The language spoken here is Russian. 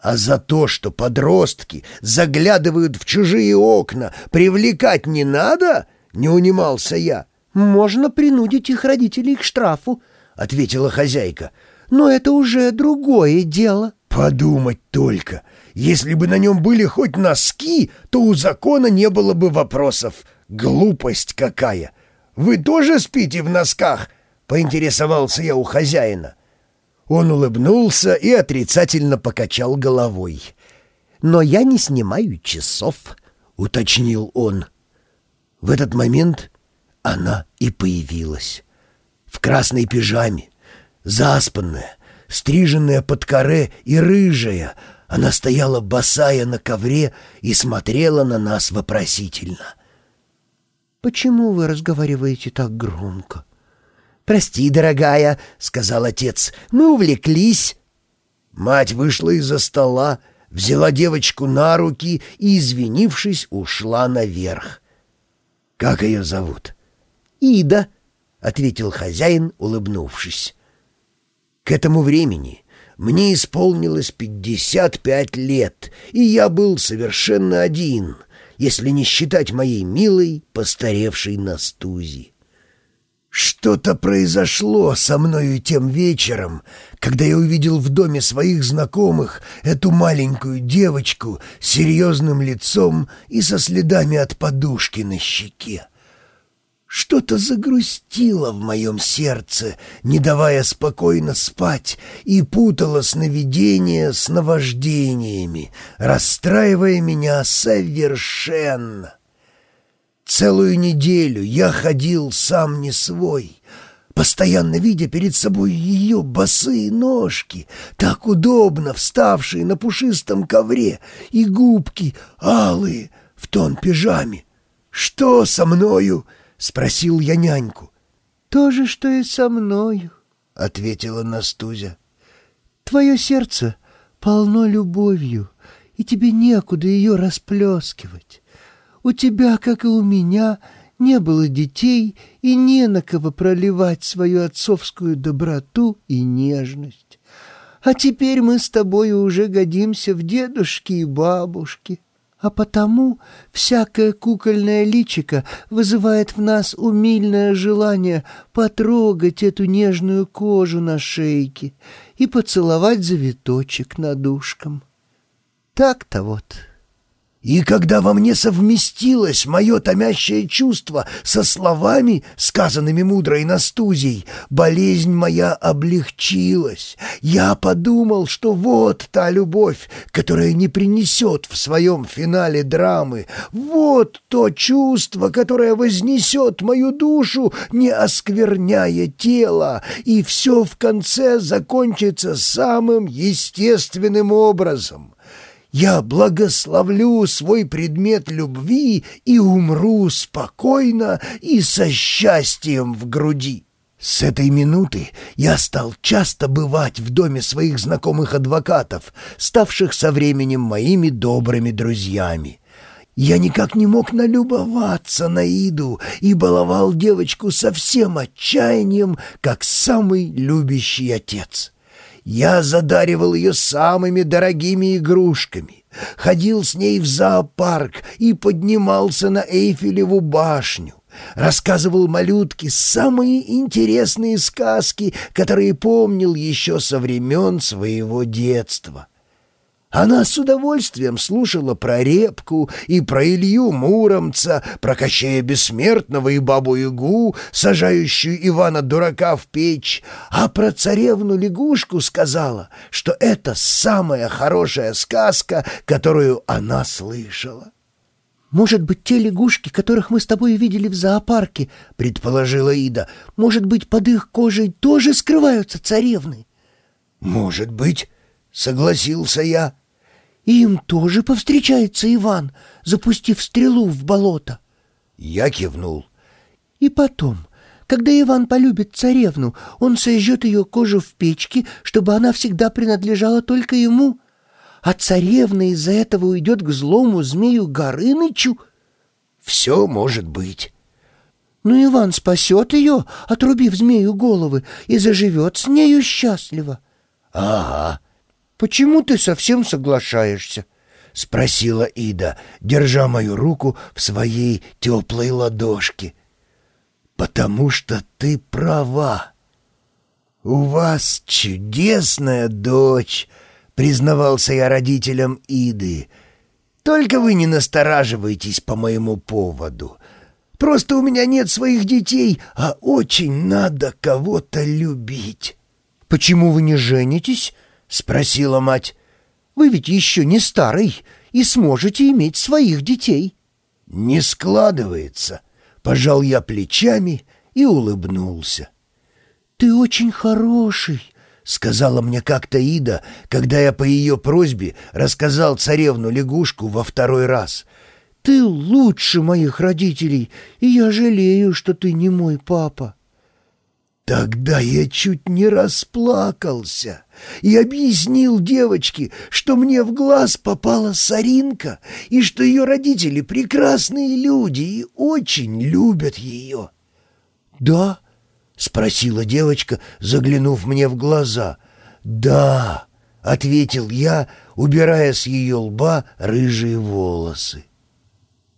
А за то, что подростки заглядывают в чужие окна, привлекать не надо, не унимался я. «Можно принудить их родителей к штрафу», — ответила хозяйка. «Но это уже другое дело». «Подумать только! Если бы на нем были хоть носки, то у закона не было бы вопросов. Глупость какая! Вы тоже спите в носках?» — поинтересовался я у хозяина. Он улыбнулся и отрицательно покачал головой. «Но я не снимаю часов», — уточнил он. В этот момент она и появилась. В красной пижаме, заспанная, стриженная под коре и рыжая, она стояла босая на ковре и смотрела на нас вопросительно. «Почему вы разговариваете так громко?» «Прости, дорогая», — сказал отец, — «мы увлеклись». Мать вышла из-за стола, взяла девочку на руки и, извинившись, ушла наверх. «Как ее зовут?» «Ида», — ответил хозяин, улыбнувшись. К этому времени мне исполнилось пятьдесят пять лет, и я был совершенно один, если не считать моей милой, постаревшей Настузи. Что-то произошло со мною тем вечером, когда я увидел в доме своих знакомых эту маленькую девочку с серьезным лицом и со следами от подушки на щеке. Что-то загрустило в моем сердце, не давая спокойно спать, и путало сновидения с наваждениями, расстраивая меня совершенно. Целую неделю я ходил сам не свой, постоянно видя перед собой ее босые ножки, так удобно вставшие на пушистом ковре, и губки алые в тон пижаме. «Что со мною?» — спросил я няньку. «То же, что и со мною», — ответила Настузя. «Твое сердце полно любовью, и тебе некуда ее расплескивать. У тебя, как и у меня, не было детей и не на кого проливать свою отцовскую доброту и нежность. А теперь мы с тобой уже годимся в дедушки и бабушки. А потому всякое кукольное личико вызывает в нас умильное желание потрогать эту нежную кожу на шейке и поцеловать завиточек над ушком. Так-то вот». И когда во мне совместилось мое томящее чувство со словами, сказанными мудрой Настузией, болезнь моя облегчилась. Я подумал, что вот та любовь, которая не принесет в своем финале драмы, вот то чувство, которое вознесет мою душу, не оскверняя тело, и все в конце закончится самым естественным образом». Я благословлю свой предмет любви и умру спокойно и со счастьем в груди. С этой минуты я стал часто бывать в доме своих знакомых адвокатов, ставших со временем моими добрыми друзьями. Я никак не мог налюбоваться на Иду и баловал девочку со всем отчаянием, как самый любящий отец. Я задаривал ее самыми дорогими игрушками, ходил с ней в зоопарк и поднимался на Эйфелеву башню, рассказывал малютке самые интересные сказки, которые помнил еще со времен своего детства. Она с удовольствием слушала про Репку и про Илью Муромца, про Кощея Бессмертного и Бабу-Ягу, сажающую Ивана-дурака в печь, а про царевну-лягушку сказала, что это самая хорошая сказка, которую она слышала. «Может быть, те лягушки, которых мы с тобой видели в зоопарке, — предположила Ида, — может быть, под их кожей тоже скрываются царевны?» «Может быть», — согласился я. И им тоже повстречается Иван, запустив стрелу в болото. Я кивнул. И потом, когда Иван полюбит царевну, он сожжет ее кожу в печке, чтобы она всегда принадлежала только ему. А царевна из-за этого уйдет к злому змею Горынычу. Все может быть. Но Иван спасет ее, отрубив змею головы, и заживет с нею счастливо. Ага. «Почему ты совсем соглашаешься?» — спросила Ида, держа мою руку в своей теплой ладошке. «Потому что ты права. У вас чудесная дочь», — признавался я родителям Иды. «Только вы не настораживайтесь по моему поводу. Просто у меня нет своих детей, а очень надо кого-то любить». «Почему вы не женитесь?» — спросила мать. Вы ведь еще не старый и сможете иметь своих детей». «Не складывается», — пожал я плечами и улыбнулся. «Ты очень хороший», — сказала мне как-то Ида, когда я по ее просьбе рассказал царевну-лягушку во второй раз. «Ты лучше моих родителей, и я жалею, что ты не мой папа». Тогда я чуть не расплакался и объяснил девочке, что мне в глаз попала соринка и что ее родители прекрасные люди и очень любят ее. «Да?» — спросила девочка, заглянув мне в глаза. «Да», — ответил я, убирая с ее лба рыжие волосы.